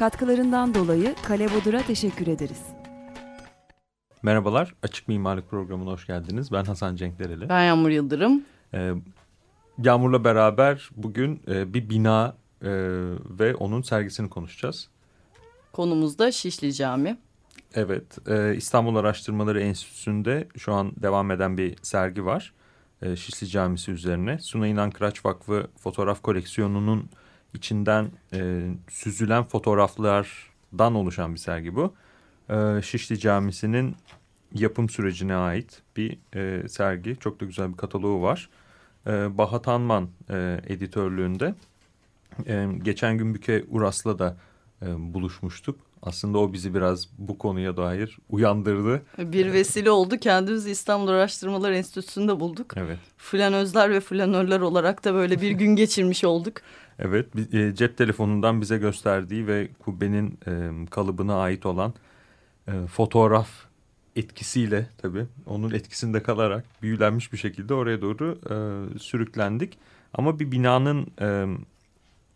Katkılarından dolayı Kale Bodur'a teşekkür ederiz. Merhabalar, Açık Mimarlık Programı'na hoş geldiniz. Ben Hasan Cenkdereli. Ben Yağmur Yıldırım. Ee, Yağmur'la beraber bugün e, bir bina e, ve onun sergisini konuşacağız. Konumuz da Şişli Cami. Evet, e, İstanbul Araştırmaları Enstitüsü'nde şu an devam eden bir sergi var. E, Şişli Camisi üzerine. Suna İnan Kıraç Vakfı fotoğraf koleksiyonunun içinden e, süzülen fotoğraflardan oluşan bir sergi bu. E, Şişli Camisi'nin yapım sürecine ait bir e, sergi. Çok da güzel bir kataloğu var. E, Bahat Anman e, editörlüğünde. E, geçen gün Büke Uras'la da e, buluşmuştuk. Aslında o bizi biraz bu konuya dair uyandırdı. Bir vesile oldu. Kendimizi İstanbul Araştırmalar Enstitüsü'nde bulduk. Evet. Flanözler ve flanörler olarak da böyle bir gün geçirmiş olduk. Evet, e, cep telefonundan bize gösterdiği ve kubbenin e, kalıbına ait olan e, fotoğraf etkisiyle tabii onun etkisinde kalarak büyülenmiş bir şekilde oraya doğru sürüklendik. Ama bir binanın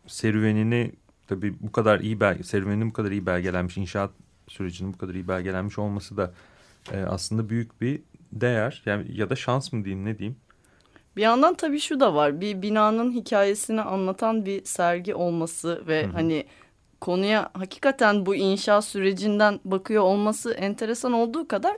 serüvenini tabii bu kadar iyi serüvenin bu kadar iyi belgelenmiş, inşaat sürecinin bu kadar iyi belgelenmiş olması da aslında büyük bir değer yani ya da şans mı diyeyim ne diyeyim. Bir yandan tabii şu da var. Bir binanın hikayesini anlatan bir sergi olması ve hı hı. hani konuya hakikaten bu inşaat sürecinden bakıyor olması enteresan olduğu kadar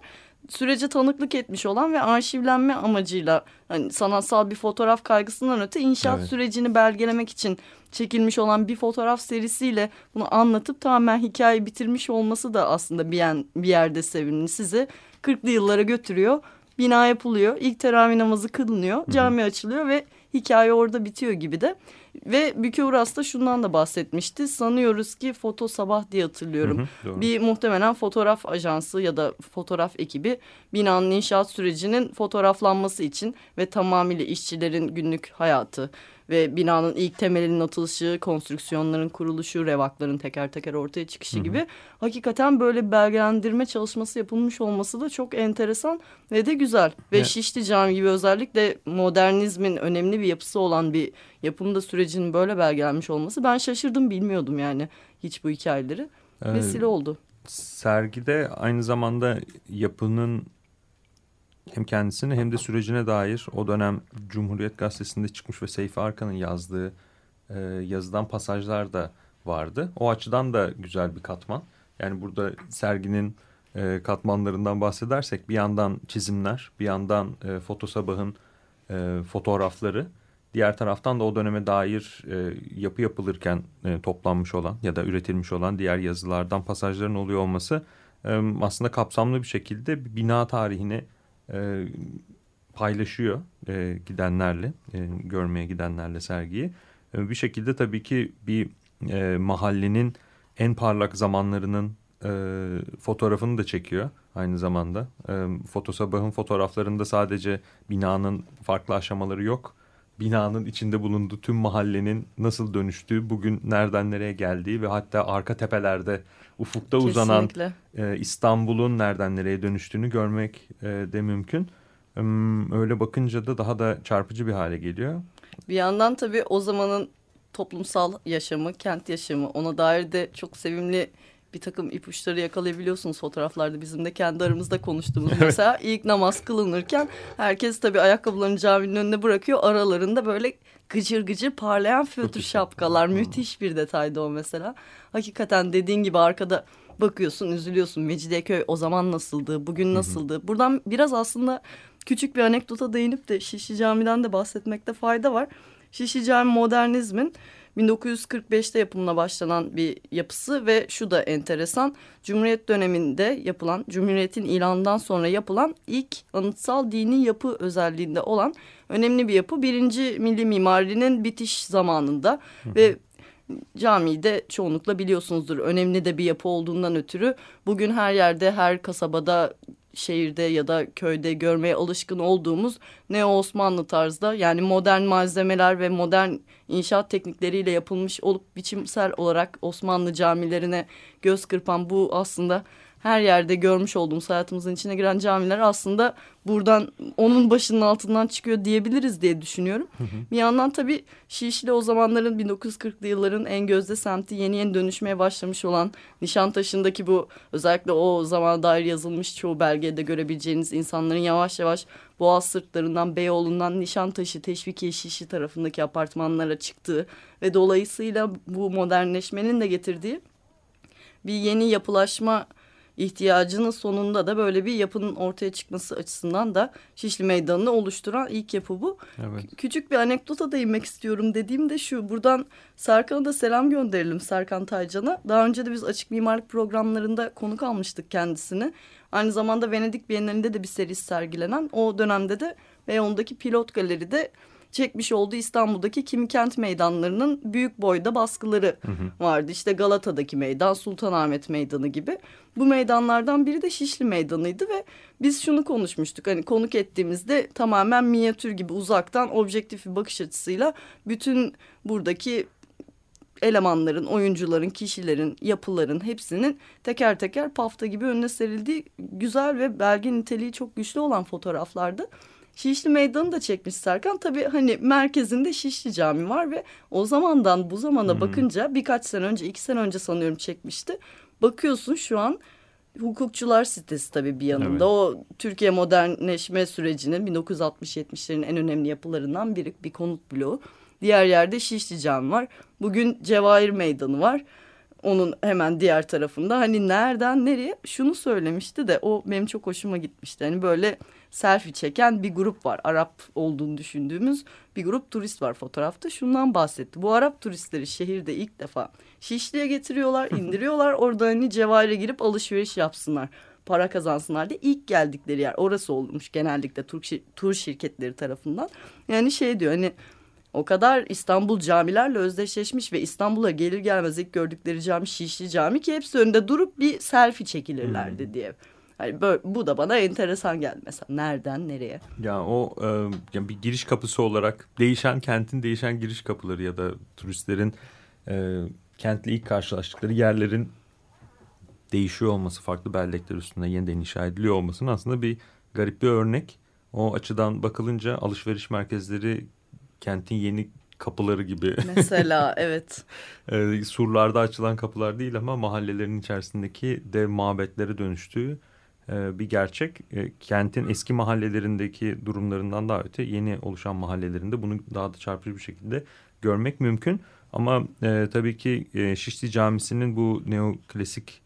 sürece tanıklık etmiş olan ve arşivlenme amacıyla hani sanatsal bir fotoğraf kaygısından öte inşaat evet. sürecini belgelemek için çekilmiş olan bir fotoğraf serisiyle bunu anlatıp tamamen hikayeyi bitirmiş olması da aslında bir, yen, bir yerde sevimli. Sizi 40'lı yıllara götürüyor. Bina yapılıyor. ilk teravih namazı kılınıyor. Cami açılıyor ve hikaye orada bitiyor gibi de. Ve Büke Uras da şundan da bahsetmişti. Sanıyoruz ki Foto Sabah diye hatırlıyorum. Hı hı, bir muhtemelen fotoğraf ajansı ya da fotoğraf ekibi binanın inşaat sürecinin fotoğraflanması için ve tamamıyla işçilerin günlük hayatı ve binanın ilk temelinin atılışı, konstrüksiyonların kuruluşu, revakların teker teker ortaya çıkışı hı hı. gibi hakikaten böyle belgelendirme çalışması yapılmış olması da çok enteresan ve de güzel. Ve evet. Şişli Cami gibi özellikle modernizmin önemli bir yapısı olan bir yapımda sürecinin böyle belgelenmiş olması ben şaşırdım bilmiyordum yani hiç bu hikayeleri. Ee, Vesile oldu. Sergide aynı zamanda yapının hem kendisini hem de sürecine dair o dönem Cumhuriyet Gazetesi'nde çıkmış ve Seyfi Arkan'ın yazdığı e, yazıdan pasajlar da vardı. O açıdan da güzel bir katman. Yani burada serginin e, katmanlarından bahsedersek bir yandan çizimler, bir yandan e, Foto Sabah'ın e, fotoğrafları, diğer taraftan da o döneme dair e, yapı yapılırken e, toplanmış olan ya da üretilmiş olan diğer yazılardan pasajların oluyor olması e, aslında kapsamlı bir şekilde bina tarihini e, paylaşıyor e, gidenlerle, e, görmeye gidenlerle sergiyi. E, bir şekilde tabii ki bir e, mahallenin en parlak zamanlarının e, fotoğrafını da çekiyor aynı zamanda. E, Fotosabah'ın fotoğraflarında sadece binanın farklı aşamaları yok. Binanın içinde bulunduğu tüm mahallenin nasıl dönüştüğü, bugün nereden nereye geldiği ve hatta arka tepelerde ufukta Kesinlikle. uzanan e, İstanbul'un nereden nereye dönüştüğünü görmek e, de mümkün. Öyle bakınca da daha da çarpıcı bir hale geliyor. Bir yandan tabii o zamanın toplumsal yaşamı, kent yaşamı ona dair de çok sevimli bir takım ipuçları yakalayabiliyorsunuz fotoğraflarda. Bizim de kendi aramızda konuştuğumuz mesela ilk namaz kılınırken herkes tabii ayakkabılarını caminin önüne bırakıyor. Aralarında böyle gıcır gıcır parlayan fötr şapkalar. Müthiş bir detaydı o mesela. Hakikaten dediğin gibi arkada bakıyorsun üzülüyorsun. Mecidiyeköy o zaman nasıldı, bugün nasıldı? Buradan biraz aslında küçük bir anekdota değinip de Şişli Cami'den de bahsetmekte fayda var. Şişli Cami modernizmin 1945'te yapımına başlanan bir yapısı ve şu da enteresan. Cumhuriyet döneminde yapılan, Cumhuriyet'in ilanından sonra yapılan ilk anıtsal dini yapı özelliğinde olan önemli bir yapı. Birinci milli mimarinin bitiş zamanında hı ve Camiyi de çoğunlukla biliyorsunuzdur. Önemli de bir yapı olduğundan ötürü bugün her yerde, her kasabada, şehirde ya da köyde görmeye alışkın olduğumuz Neo Osmanlı tarzda yani modern malzemeler ve modern inşaat teknikleriyle yapılmış olup biçimsel olarak Osmanlı camilerine göz kırpan bu aslında her yerde görmüş olduğumuz hayatımızın içine giren camiler aslında buradan onun başının altından çıkıyor diyebiliriz diye düşünüyorum. Hı hı. Bir yandan tabii Şişli o zamanların 1940'lı yılların en gözde semti yeni yeni dönüşmeye başlamış olan Nişantaşı'ndaki bu özellikle o zamana dair yazılmış çoğu belgede görebileceğiniz insanların yavaş yavaş Boğaz sırtlarından Beyoğlu'ndan Nişantaşı, Teşvikiye, Şişli tarafındaki apartmanlara çıktığı ve dolayısıyla bu modernleşmenin de getirdiği bir yeni yapılaşma ihtiyacının sonunda da böyle bir yapının ortaya çıkması açısından da Şişli Meydanı'nı oluşturan ilk yapı bu. Evet. Küçük bir anekdota değinmek istiyorum dediğim de şu. Buradan Serkan'a da selam gönderelim Serkan Taycan'a. Daha önce de biz açık mimarlık programlarında konuk almıştık kendisini. Aynı zamanda Venedik Bienalinde de bir serisi sergilenen o dönemde de Beyoğlu'ndaki pilot galeride çekmiş olduğu İstanbul'daki kimi kent meydanlarının büyük boyda baskıları hı hı. vardı. İşte Galata'daki meydan, Sultanahmet Meydanı gibi. Bu meydanlardan biri de Şişli Meydanı'ydı ve biz şunu konuşmuştuk. Hani konuk ettiğimizde tamamen minyatür gibi uzaktan objektif bir bakış açısıyla bütün buradaki elemanların, oyuncuların, kişilerin, yapıların hepsinin teker teker pafta gibi önüne serildiği güzel ve belge niteliği çok güçlü olan fotoğraflardı. Şişli Meydanı da çekmiş Serkan. Tabii hani merkezinde Şişli Cami var ve o zamandan bu zamana hmm. bakınca birkaç sene önce, iki sene önce sanıyorum çekmişti. Bakıyorsun şu an hukukçular sitesi tabii bir yanında. Evet. O Türkiye modernleşme sürecinin 1960-70'lerin en önemli yapılarından biri bir konut bloğu. Diğer yerde Şişli Cami var. Bugün Cevahir Meydanı var. Onun hemen diğer tarafında hani nereden nereye şunu söylemişti de o benim çok hoşuma gitmişti. Hani böyle selfie çeken bir grup var. Arap olduğunu düşündüğümüz bir grup turist var fotoğrafta. Şundan bahsetti. Bu Arap turistleri şehirde ilk defa Şişli'ye getiriyorlar, indiriyorlar. Orada hani cevahire girip alışveriş yapsınlar para kazansınlar diye ilk geldikleri yer orası olmuş genellikle tur, tur şirketleri tarafından. Yani şey diyor hani o kadar İstanbul camilerle özdeşleşmiş ve İstanbul'a gelir gelmez ilk gördükleri cami Şişli Cami ki hepsi önünde durup bir selfie çekilirlerdi hmm. diye. Hani böyle, bu da bana enteresan geldi mesela. Nereden nereye? Ya o e, yani bir giriş kapısı olarak değişen kentin değişen giriş kapıları ya da turistlerin e, kentle ilk karşılaştıkları yerlerin değişiyor olması, farklı bellekler üstünde yeniden inşa ediliyor olmasının aslında bir garip bir örnek. O açıdan bakılınca alışveriş merkezleri kentin yeni kapıları gibi. Mesela evet. e, surlarda açılan kapılar değil ama mahallelerin içerisindeki dev mabetlere dönüştüğü e, bir gerçek. E, kentin eski mahallelerindeki durumlarından daha öte yeni oluşan mahallelerinde bunu daha da çarpıcı bir şekilde görmek mümkün. Ama e, tabii ki e, Şişli Camisi'nin bu neoklasik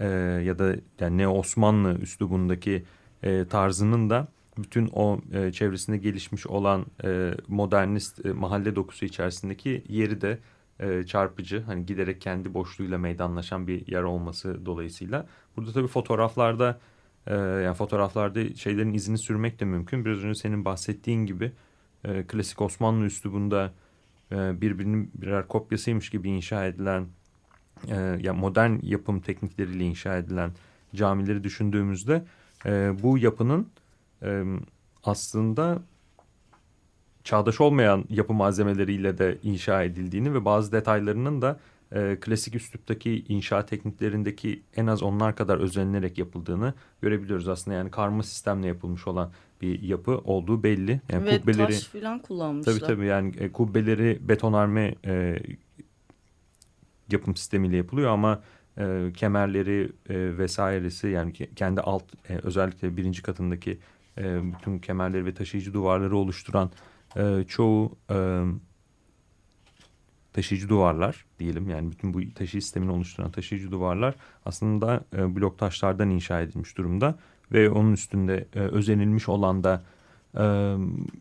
e, ya da yani neo Osmanlı üslubundaki e, tarzının da bütün o e, çevresinde gelişmiş olan e, modernist e, mahalle dokusu içerisindeki yeri de e, çarpıcı. Hani giderek kendi boşluğuyla meydanlaşan bir yer olması dolayısıyla. Burada tabii fotoğraflarda e, yani fotoğraflarda şeylerin izini sürmek de mümkün. Biraz önce senin bahsettiğin gibi e, klasik Osmanlı üslubunda e, birbirinin birer kopyasıymış gibi inşa edilen e, yani modern yapım teknikleriyle inşa edilen camileri düşündüğümüzde e, bu yapının e, aslında çağdaş olmayan yapı malzemeleriyle de inşa edildiğini ve bazı detaylarının da e, klasik üsluptaki inşa tekniklerindeki en az onlar kadar özenilerek yapıldığını görebiliyoruz aslında. Yani karma sistemle yapılmış olan bir yapı olduğu belli. Yani Ve kubbeleri, taş falan kullanmışlar. Tabii tabii yani e, kubbeleri betonarme e, yapım sistemiyle yapılıyor ama e, kemerleri e, vesairesi yani kendi alt e, özellikle birinci katındaki e, bütün kemerleri ve taşıyıcı duvarları oluşturan e, çoğu e, taşıyıcı duvarlar diyelim yani bütün bu taşıyıcı sistemini oluşturan taşıyıcı duvarlar aslında e, blok taşlardan inşa edilmiş durumda ve onun üstünde e, özenilmiş olan da e,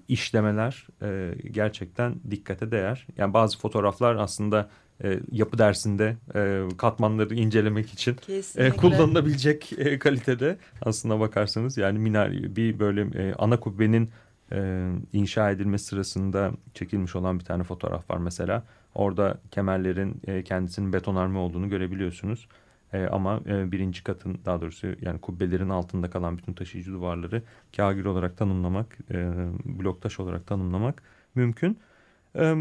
işlemeler e, gerçekten dikkate değer. Yani bazı fotoğraflar aslında e, yapı dersinde e, katmanları incelemek için e, kullanılabilecek e, kalitede aslında bakarsanız yani minare bir böyle e, ana kubbenin e, inşa edilme sırasında çekilmiş olan bir tane fotoğraf var mesela. Orada kemerlerin e, kendisinin betonarme olduğunu görebiliyorsunuz. E, ama e, birinci katın daha doğrusu yani kubbelerin altında kalan bütün taşıyıcı duvarları kagir olarak tanımlamak, e, bloktaş olarak tanımlamak mümkün. E,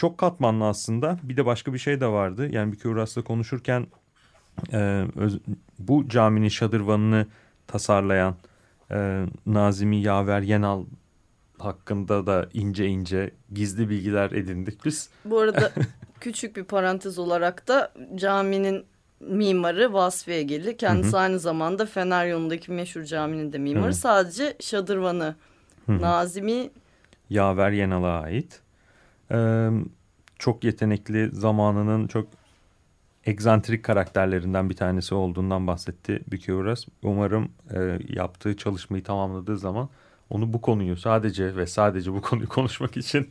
çok katmanlı aslında. Bir de başka bir şey de vardı. Yani bir Küras'la konuşurken e, öz, bu caminin şadırvanını tasarlayan e, Nazimi Yaver Yenal hakkında da ince ince gizli bilgiler edindik biz. Bu arada küçük bir parantez olarak da caminin mimarı Vasfi Egeli. Kendisi hı hı. aynı zamanda Fener yolundaki meşhur caminin de mimarı. Hı. Sadece şadırvanı hı hı. Nazimi Yaver Yenal'a ait. Çok yetenekli zamanının çok egzantrik karakterlerinden bir tanesi olduğundan bahsetti Büküras. Umarım e, yaptığı çalışmayı tamamladığı zaman onu bu konuyu sadece ve sadece bu konuyu konuşmak için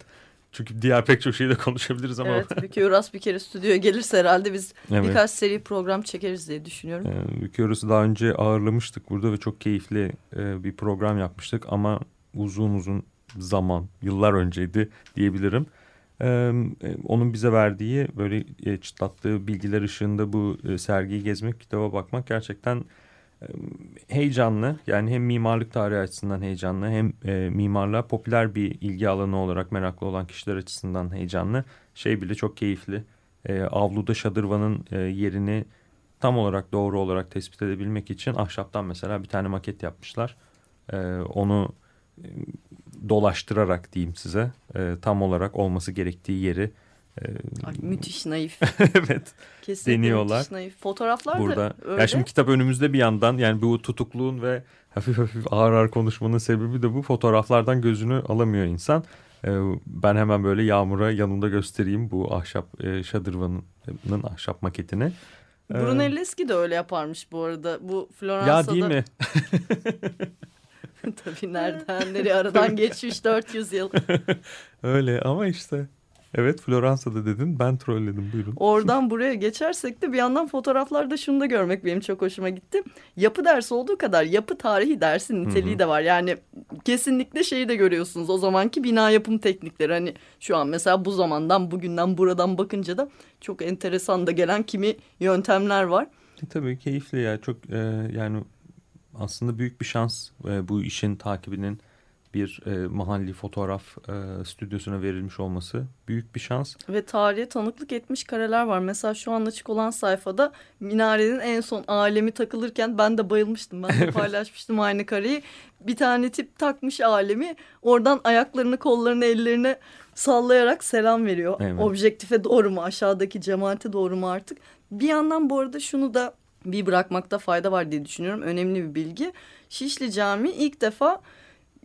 çünkü diğer pek çok şeyi de konuşabiliriz ama. Evet Büküras bir kere stüdyoya gelirse herhalde biz evet. birkaç seri program çekeriz diye düşünüyorum. E, Büküras'ı daha önce ağırlamıştık burada ve çok keyifli e, bir program yapmıştık ama uzun uzun zaman yıllar önceydi diyebilirim. Ee, onun bize verdiği böyle e, çıtlattığı bilgiler ışığında bu e, sergiyi gezmek, kitaba bakmak gerçekten e, heyecanlı. Yani hem mimarlık tarihi açısından heyecanlı hem e, mimarlığa popüler bir ilgi alanı olarak meraklı olan kişiler açısından heyecanlı. Şey bile çok keyifli. E, avluda şadırvanın e, yerini tam olarak doğru olarak tespit edebilmek için ahşaptan mesela bir tane maket yapmışlar. E, onu dolaştırarak diyeyim size e, tam olarak olması gerektiği yeri e, Ay, müthiş naif. evet. Kesinlikle deniyorlar. müthiş naif. Fotoğraflar Burada. da öyle. Ya şimdi kitap önümüzde bir yandan yani bu tutukluğun ve hafif hafif ağır ağır konuşmanın sebebi de bu fotoğraflardan gözünü alamıyor insan. E, ben hemen böyle Yağmur'a yanında göstereyim bu ahşap e, şadırvanın ahşap maketini. E, Brunelleschi de öyle yaparmış bu arada. Bu Floransa'da. Ya değil mi? Tabii nereden nereye aradan geçmiş 400 yıl. Öyle ama işte. Evet Floransa'da dedin ben trolledim buyurun. Oradan buraya geçersek de bir yandan fotoğraflarda şunu da görmek benim çok hoşuma gitti. Yapı dersi olduğu kadar yapı tarihi dersi niteliği de var. Yani kesinlikle şeyi de görüyorsunuz o zamanki bina yapım teknikleri. Hani şu an mesela bu zamandan bugünden buradan bakınca da çok enteresan da gelen kimi yöntemler var. E, tabii keyifli ya çok e, yani aslında büyük bir şans e, bu işin takibinin bir e, mahalli fotoğraf e, stüdyosuna verilmiş olması büyük bir şans. Ve tarihe tanıklık etmiş kareler var. Mesela şu an açık olan sayfada minarenin en son alemi takılırken ben de bayılmıştım. Ben de paylaşmıştım aynı kareyi. Bir tane tip takmış alemi oradan ayaklarını kollarını ellerini sallayarak selam veriyor. Evet. Objektife doğru mu aşağıdaki cemaate doğru mu artık. Bir yandan bu arada şunu da bir bırakmakta fayda var diye düşünüyorum. Önemli bir bilgi. Şişli Camii ilk defa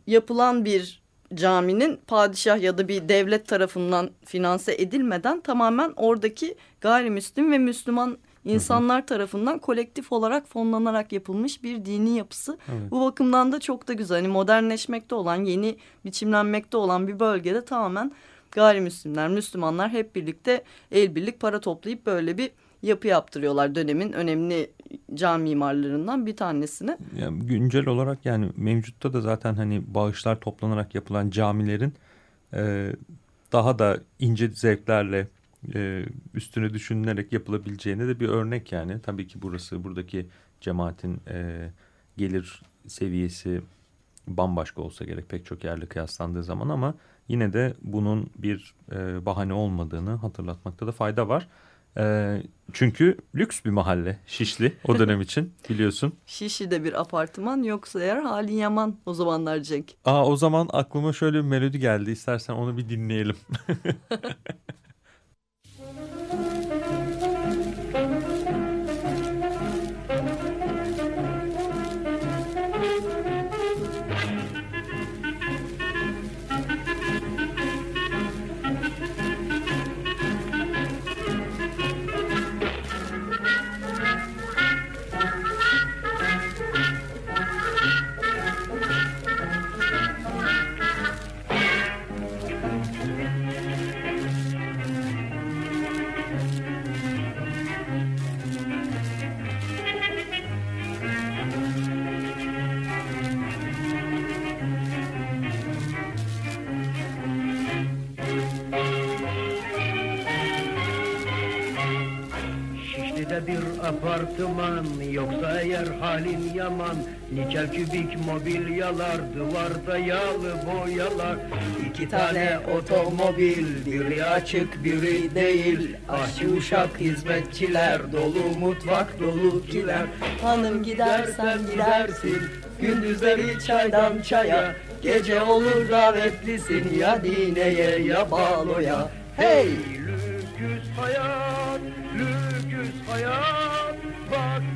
yapılan bir caminin padişah ya da bir devlet tarafından finanse edilmeden tamamen oradaki gayrimüslim ve Müslüman insanlar tarafından kolektif olarak fonlanarak yapılmış bir dini yapısı. Evet. Bu bakımdan da çok da güzel. Hani modernleşmekte olan, yeni biçimlenmekte olan bir bölgede tamamen gayrimüslimler, Müslümanlar hep birlikte el birlik para toplayıp böyle bir yapı yaptırıyorlar dönemin önemli cam mimarlarından bir tanesini. Yani güncel olarak yani mevcutta da zaten hani bağışlar toplanarak yapılan camilerin e, daha da ince zevklerle e, üstüne düşünülerek yapılabileceğine de bir örnek yani. Tabii ki burası buradaki cemaatin e, gelir seviyesi bambaşka olsa gerek pek çok yerle kıyaslandığı zaman ama yine de bunun bir e, bahane olmadığını hatırlatmakta da fayda var. E, çünkü lüks bir mahalle Şişli o dönem için biliyorsun. Şişli'de bir apartman yoksa eğer halin yaman o zamanlar Cenk. Aa, o zaman aklıma şöyle bir melodi geldi istersen onu bir dinleyelim. apartman Yoksa eğer halin yaman Nikel kübik mobilyalar Duvarda yağlı boyalar. İki tane otomobil Biri açık biri değil. Aşçı uşak hizmetçiler Dolu mutfak dolu kiler. Hanım gidersen gidersin Gündüzleri çaydan çaya. Gece olur davetlisin Ya dineye ya baloya. Hey! Lüküs hayat, lüküs hayat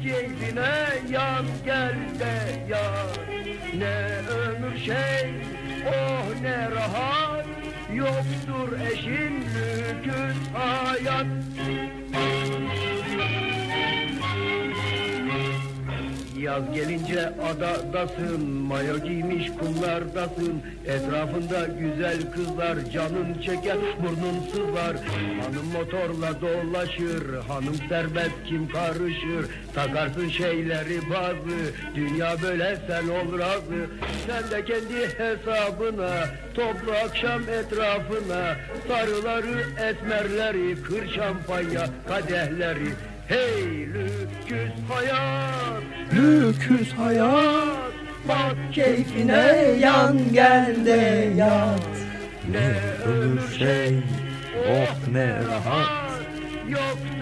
keyfine yan gel de yat Ne ömür şey, oh ne rahat. Yoktur eşin lüküs hayat Yaz gelince adadasın, mayo giymiş kumlardasın. Etrafında güzel kızlar, canın çeker, burnun sızlar. Hanım motorla dolaşır, hanım serbest kim karışır. Takarsın şeyleri bazı, dünya böyle sen ol razı. Sen de kendi hesabına, toplu akşam etrafına. Sarıları, esmerleri, kır şampanya kadehleri. Hey lüküs hayat, lüküs hayat. Bak keyfine yan gel de yat. Ne ömür şey, oh ne rahat. Yoktur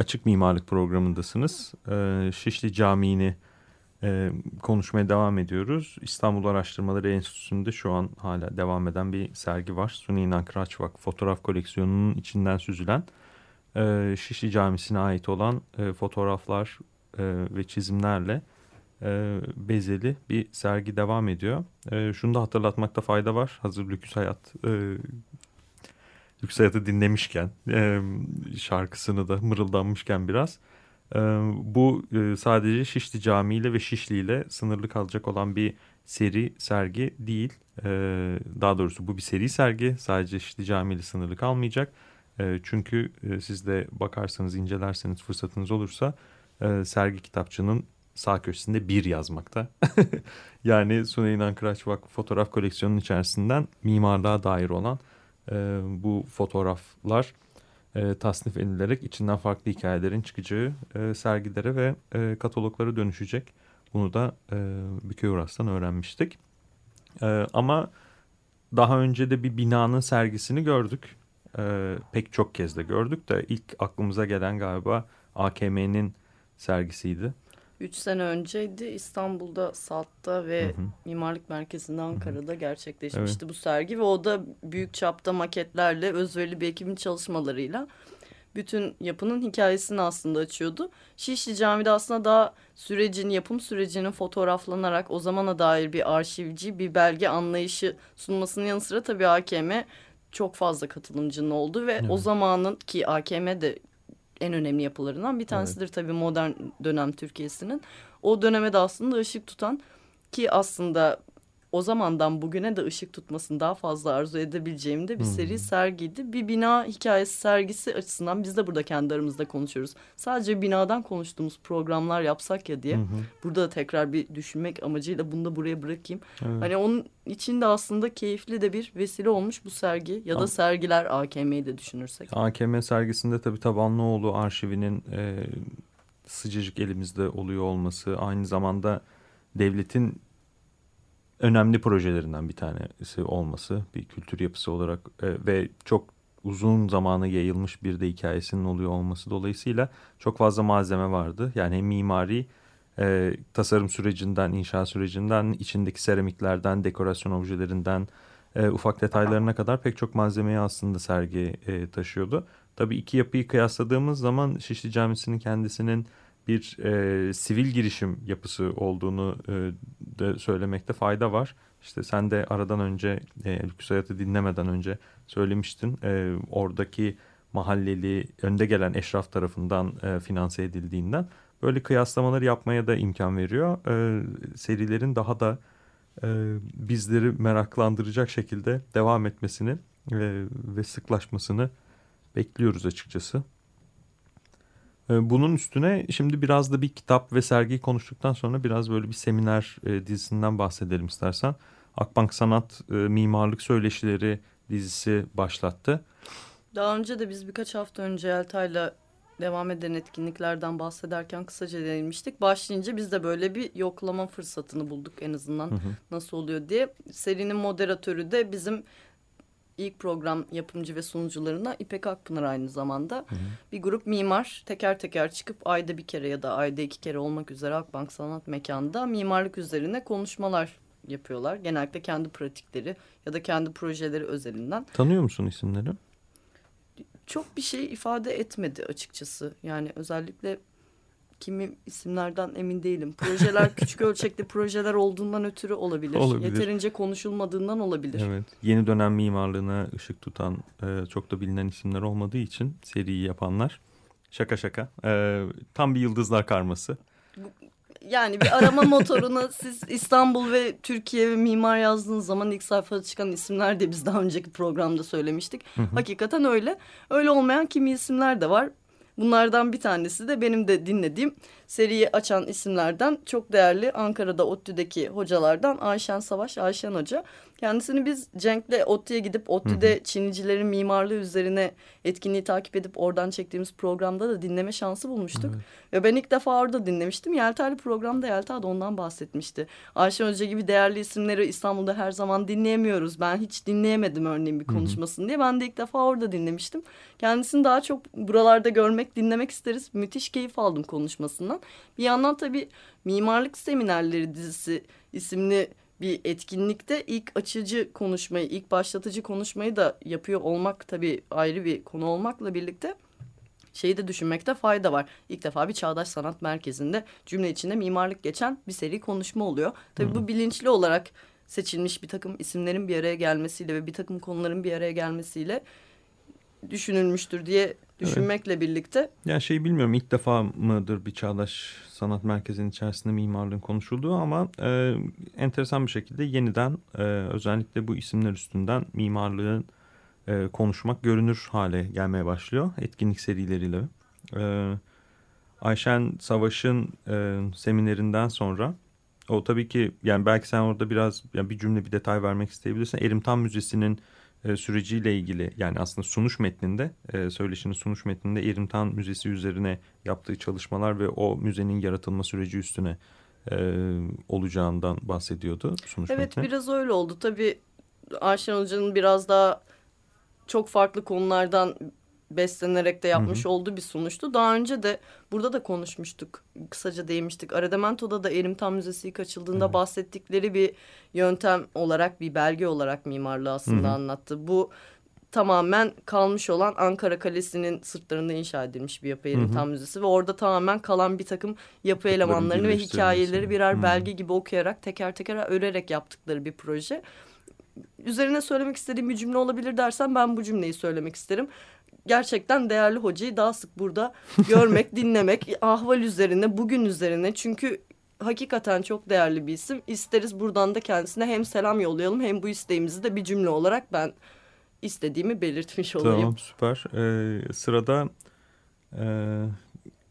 Açık Mimarlık programındasınız. Ee, Şişli Camii'ni e, konuşmaya devam ediyoruz. İstanbul Araştırmaları Enstitüsü'nde şu an hala devam eden bir sergi var. Suni İnan Kıraçvak fotoğraf koleksiyonunun içinden süzülen e, Şişli Camisi'ne ait olan e, fotoğraflar ve çizimlerle bezeli bir sergi devam ediyor. E, şunu da hatırlatmakta fayda var. Hazır Lüküs Hayat Hayat'ı dinlemişken e, şarkısını da mırıldanmışken biraz e, bu e, sadece Şişli Camii ile ve Şişli ile sınırlı kalacak olan bir seri sergi değil. E, daha doğrusu bu bir seri sergi sadece Şişli Camii ile sınırlı kalmayacak. E, çünkü e, siz de bakarsanız incelerseniz fırsatınız olursa e, sergi kitapçının sağ köşesinde bir yazmakta. yani Süneyman Kıraçvak fotoğraf koleksiyonunun içerisinden mimarlığa dair olan e, bu fotoğraflar e, tasnif edilerek içinden farklı hikayelerin çıkacağı e, sergilere ve e, kataloglara dönüşecek. Bunu da e, Büköy Uras'tan öğrenmiştik. E, ama daha önce de bir binanın sergisini gördük. E, pek çok kez de gördük de ilk aklımıza gelen galiba AKM'nin sergisiydi. Üç sene önceydi İstanbul'da SALT'ta ve hı hı. Mimarlık Merkezi'nde Ankara'da hı hı. gerçekleşmişti evet. bu sergi. Ve o da büyük çapta maketlerle özverili bir ekibin çalışmalarıyla bütün yapının hikayesini aslında açıyordu. Şişli Cami'de aslında daha sürecin, yapım sürecinin fotoğraflanarak o zamana dair bir arşivci, bir belge anlayışı sunmasının yanı sıra tabii AKM çok fazla katılımcının oldu ve evet. o zamanın ki AKM de en önemli yapılarından bir tanesidir evet. tabii modern dönem Türkiye'sinin. O döneme de aslında ışık tutan ki aslında o zamandan bugüne de ışık tutmasını daha fazla arzu edebileceğim de bir hmm. seri sergiydi. Bir bina hikayesi sergisi açısından biz de burada kendi aramızda konuşuyoruz. Sadece binadan konuştuğumuz programlar yapsak ya diye. Hmm. Burada da tekrar bir düşünmek amacıyla bunu da buraya bırakayım. Evet. Hani onun içinde aslında keyifli de bir vesile olmuş bu sergi ya da sergiler AKM'yi de düşünürsek. AKM sergisinde tabii Tabanlıoğlu arşivinin e, sıcacık elimizde oluyor olması aynı zamanda devletin önemli projelerinden bir tanesi olması bir kültür yapısı olarak e, ve çok uzun zamana yayılmış bir de hikayesinin oluyor olması dolayısıyla çok fazla malzeme vardı. Yani hem mimari e, tasarım sürecinden, inşa sürecinden, içindeki seramiklerden, dekorasyon objelerinden, e, ufak detaylarına kadar pek çok malzemeyi aslında sergi e, taşıyordu. Tabii iki yapıyı kıyasladığımız zaman Şişli Camisi'nin kendisinin bir e, sivil girişim yapısı olduğunu e, de söylemekte fayda var. İşte sen de aradan önce e, Lüküs Hayat'ı dinlemeden önce söylemiştin. E, oradaki mahalleli önde gelen eşraf tarafından e, finanse edildiğinden böyle kıyaslamaları yapmaya da imkan veriyor. E, serilerin daha da e, bizleri meraklandıracak şekilde devam etmesini e, ve sıklaşmasını bekliyoruz açıkçası. E, bunun üstüne şimdi biraz da bir kitap ve sergiyi konuştuktan sonra biraz böyle bir seminer e, dizisinden bahsedelim istersen. Akbank Sanat e, Mimarlık Söyleşileri dizisi başlattı. Daha önce de biz birkaç hafta önce Elta'yla devam eden etkinliklerden bahsederken kısaca değinmiştik. Başlayınca biz de böyle bir yoklama fırsatını bulduk en azından hı hı. nasıl oluyor diye. Serinin moderatörü de bizim ilk program yapımcı ve sunucularından İpek Akpınar aynı zamanda. Hı hı. Bir grup mimar teker teker çıkıp ayda bir kere ya da ayda iki kere olmak üzere Akbank Sanat Mekanı'nda mimarlık üzerine konuşmalar yapıyorlar. Genellikle kendi pratikleri ya da kendi projeleri özelinden. Tanıyor musun isimleri? Çok bir şey ifade etmedi açıkçası. Yani özellikle kimi isimlerden emin değilim. Projeler küçük ölçekli projeler olduğundan ötürü olabilir. olabilir. Yeterince konuşulmadığından olabilir. Evet. Yeni dönem mimarlığına ışık tutan e, çok da bilinen isimler olmadığı için seriyi yapanlar. Şaka şaka. E, tam bir yıldızlar karması. Yani bir arama motoruna siz İstanbul ve Türkiye ve mimar yazdığınız zaman ilk sayfada çıkan isimler de biz daha önceki programda söylemiştik. Hakikaten öyle. Öyle olmayan kimi isimler de var. Bunlardan bir tanesi de benim de dinlediğim seriyi açan isimlerden çok değerli Ankara'da ODTÜ'deki hocalardan Ayşen Savaş, Ayşen Hoca. Kendisini biz Cenk'le ODTÜ'ye gidip ODTÜ'de hı hı. Çinicilerin mimarlığı üzerine etkinliği takip edip oradan çektiğimiz programda da dinleme şansı bulmuştuk. Evet. Ve ben ilk defa orada dinlemiştim. Yelta'lı programda Yelta da ondan bahsetmişti. Ayşen Hoca gibi değerli isimleri İstanbul'da her zaman dinleyemiyoruz. Ben hiç dinleyemedim örneğin bir konuşmasını diye. Ben de ilk defa orada dinlemiştim. Kendisini daha çok buralarda görmek, dinlemek isteriz. Müthiş keyif aldım konuşmasından. Bir yandan tabii Mimarlık Seminerleri dizisi isimli bir etkinlikte ilk açıcı konuşmayı, ilk başlatıcı konuşmayı da yapıyor olmak tabii ayrı bir konu olmakla birlikte şeyi de düşünmekte fayda var. İlk defa bir Çağdaş Sanat Merkezi'nde cümle içinde mimarlık geçen bir seri konuşma oluyor. Tabii bu bilinçli olarak seçilmiş bir takım isimlerin bir araya gelmesiyle ve bir takım konuların bir araya gelmesiyle düşünülmüştür diye düşünmekle evet. birlikte. Yani şey bilmiyorum ilk defa mıdır bir Çağdaş Sanat Merkezi'nin içerisinde mimarlığın konuşulduğu ama e, enteresan bir şekilde yeniden e, özellikle bu isimler üstünden mimarlığın e, konuşmak görünür hale gelmeye başlıyor etkinlik serileriyle. E, Ayşen Savaş'ın e, seminerinden sonra o tabii ki yani belki sen orada biraz yani bir cümle bir detay vermek isteyebilirsin. Erimtan Müzesi'nin e, süreciyle ilgili yani aslında sunuş metninde e, söyleşinin sunuş metninde Erimtan Müzesi üzerine yaptığı çalışmalar ve o müzenin yaratılma süreci üstüne e, olacağından bahsediyordu sunuş evet, metni. Biraz öyle oldu. Tabii Ayşen Hoca'nın biraz daha çok farklı konulardan beslenerek de yapmış Hı -hı. olduğu bir sunuştu. Daha önce de burada da konuşmuştuk. Kısaca değinmiştik. Arademento'da da Erimtan Müzesi ilk açıldığında Hı bahsettikleri bir yöntem olarak bir belge olarak mimarlığı aslında Hı -hı. anlattı. Bu tamamen kalmış olan Ankara Kalesi'nin sırtlarında inşa edilmiş bir yapı Erimtan Müzesi ve orada tamamen kalan bir takım yapı elemanlarını ve hikayeleri birer Hı -hı. belge gibi okuyarak teker teker örerek yaptıkları bir proje üzerine söylemek istediğim bir cümle olabilir dersen ben bu cümleyi söylemek isterim gerçekten değerli hocayı daha sık burada görmek, dinlemek, ahval üzerine, bugün üzerine. Çünkü hakikaten çok değerli bir isim. İsteriz buradan da kendisine hem selam yollayalım hem bu isteğimizi de bir cümle olarak ben istediğimi belirtmiş olayım. Tamam süper. Ee, sırada e,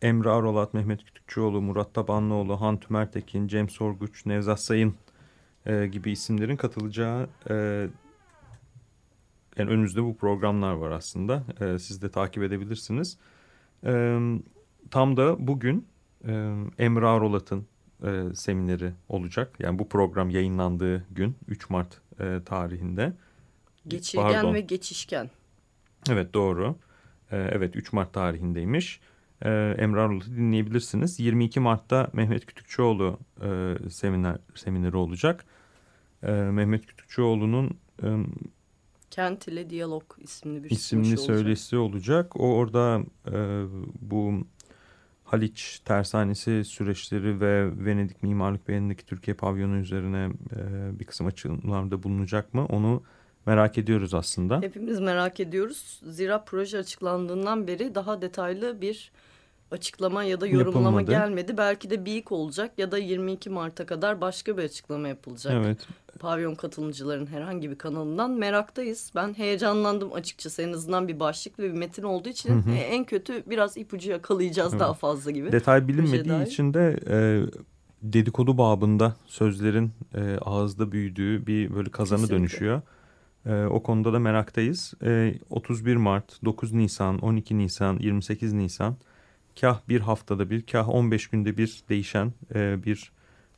Emre Arolat, Mehmet Kütükçüoğlu, Murat Tabanlıoğlu, Han Tümertekin, Cem Sorguç, Nevzat Sayın e, gibi isimlerin katılacağı e, yani önümüzde bu programlar var aslında. E, siz de takip edebilirsiniz. E, tam da bugün e, Emre Arolat'ın e, semineri olacak. Yani bu program yayınlandığı gün 3 Mart e, tarihinde. Geçirgen Pardon. ve geçişken. Evet doğru. E, evet 3 Mart tarihindeymiş. E, Emre Arolat'ı dinleyebilirsiniz. 22 Mart'ta Mehmet Kütükçüoğlu e, seminer, semineri olacak. E, Mehmet Kütükçüoğlu'nun... E, Kent ile Diyalog isimli bir isimli söyleşisi olacak. O orada e, bu Haliç tersanesi süreçleri ve Venedik Mimarlık Beyanı'ndaki Türkiye pavyonu üzerine e, bir kısım açılımlarda bulunacak mı? Onu merak ediyoruz aslında. Hepimiz merak ediyoruz. Zira proje açıklandığından beri daha detaylı bir açıklama ya da yorumlama Yapılmadı. gelmedi. Belki de bir ilk olacak ya da 22 Mart'a kadar başka bir açıklama yapılacak. Evet. Pavyon katılımcıların herhangi bir kanalından meraktayız. Ben heyecanlandım açıkçası en azından bir başlık ve bir metin olduğu için Hı hı. e, en kötü biraz ipucu yakalayacağız Evet. daha fazla gibi. Detay Proje bilinmediği dair. için de e, dedikodu babında sözlerin e, ağızda büyüdüğü bir böyle kazanı Kesinlikle. dönüşüyor. E, o konuda da meraktayız. E, 31 Mart, 9 Nisan, 12 Nisan, 28 Nisan kah bir haftada bir, kah 15 günde bir değişen e, bir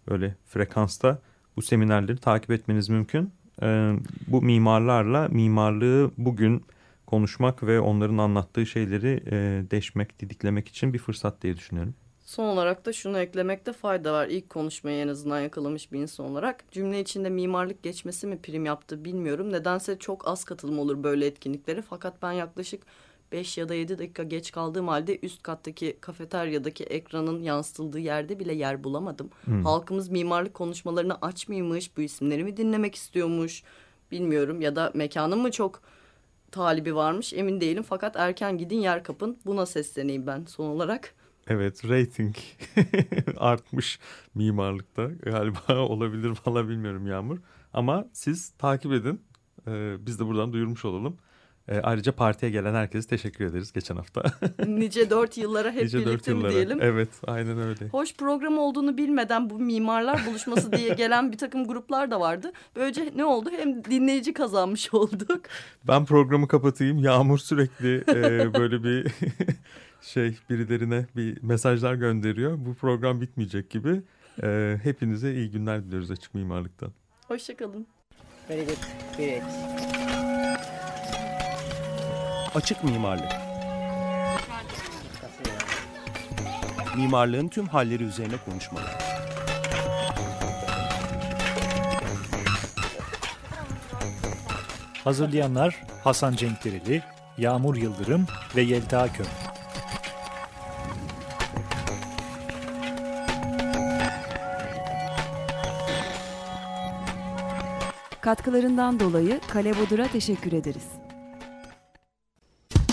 böyle frekansta bu seminerleri takip etmeniz mümkün. E, bu mimarlarla mimarlığı bugün konuşmak ve onların anlattığı şeyleri e, deşmek, didiklemek için bir fırsat diye düşünüyorum. Son olarak da şunu eklemekte fayda var. İlk konuşmayı en azından yakalamış bir insan olarak. Cümle içinde mimarlık geçmesi mi prim yaptı bilmiyorum. Nedense çok az katılım olur böyle etkinliklere. Fakat ben yaklaşık 5 ya da 7 dakika geç kaldığım halde üst kattaki kafeteryadaki ekranın yansıtıldığı yerde bile yer bulamadım. Hmm. Halkımız mimarlık konuşmalarını aç mıymış, bu isimleri mi dinlemek istiyormuş bilmiyorum. Ya da mekanın mı çok talibi varmış emin değilim. Fakat erken gidin yer kapın. Buna sesleneyim ben son olarak. Evet rating artmış mimarlıkta galiba olabilir valla bilmiyorum Yağmur. Ama siz takip edin Ee, biz de buradan duyurmuş olalım. Ee, ayrıca partiye gelen herkese teşekkür ederiz geçen hafta. nice dört yıllara hep Nice birlikte mi yıllara. diyelim? Evet aynen öyle. Hoş program olduğunu bilmeden bu mimarlar buluşması diye gelen bir takım gruplar da vardı. Böylece ne oldu? Hem dinleyici kazanmış olduk. Ben programı kapatayım. Yağmur sürekli e, böyle bir şey birilerine bir mesajlar gönderiyor. Bu program bitmeyecek gibi. Ee, hepinize iyi günler diliyoruz açık mimarlıktan. Hoşçakalın. Very good. Great. Açık mimarlık. Mimarlığın tüm halleri üzerine konuşmalar. Hazırlayanlar Hasan Cenkdereli, Yağmur Yıldırım ve Yelta Köm. Katkılarından dolayı Kale Bodur'a teşekkür ederiz.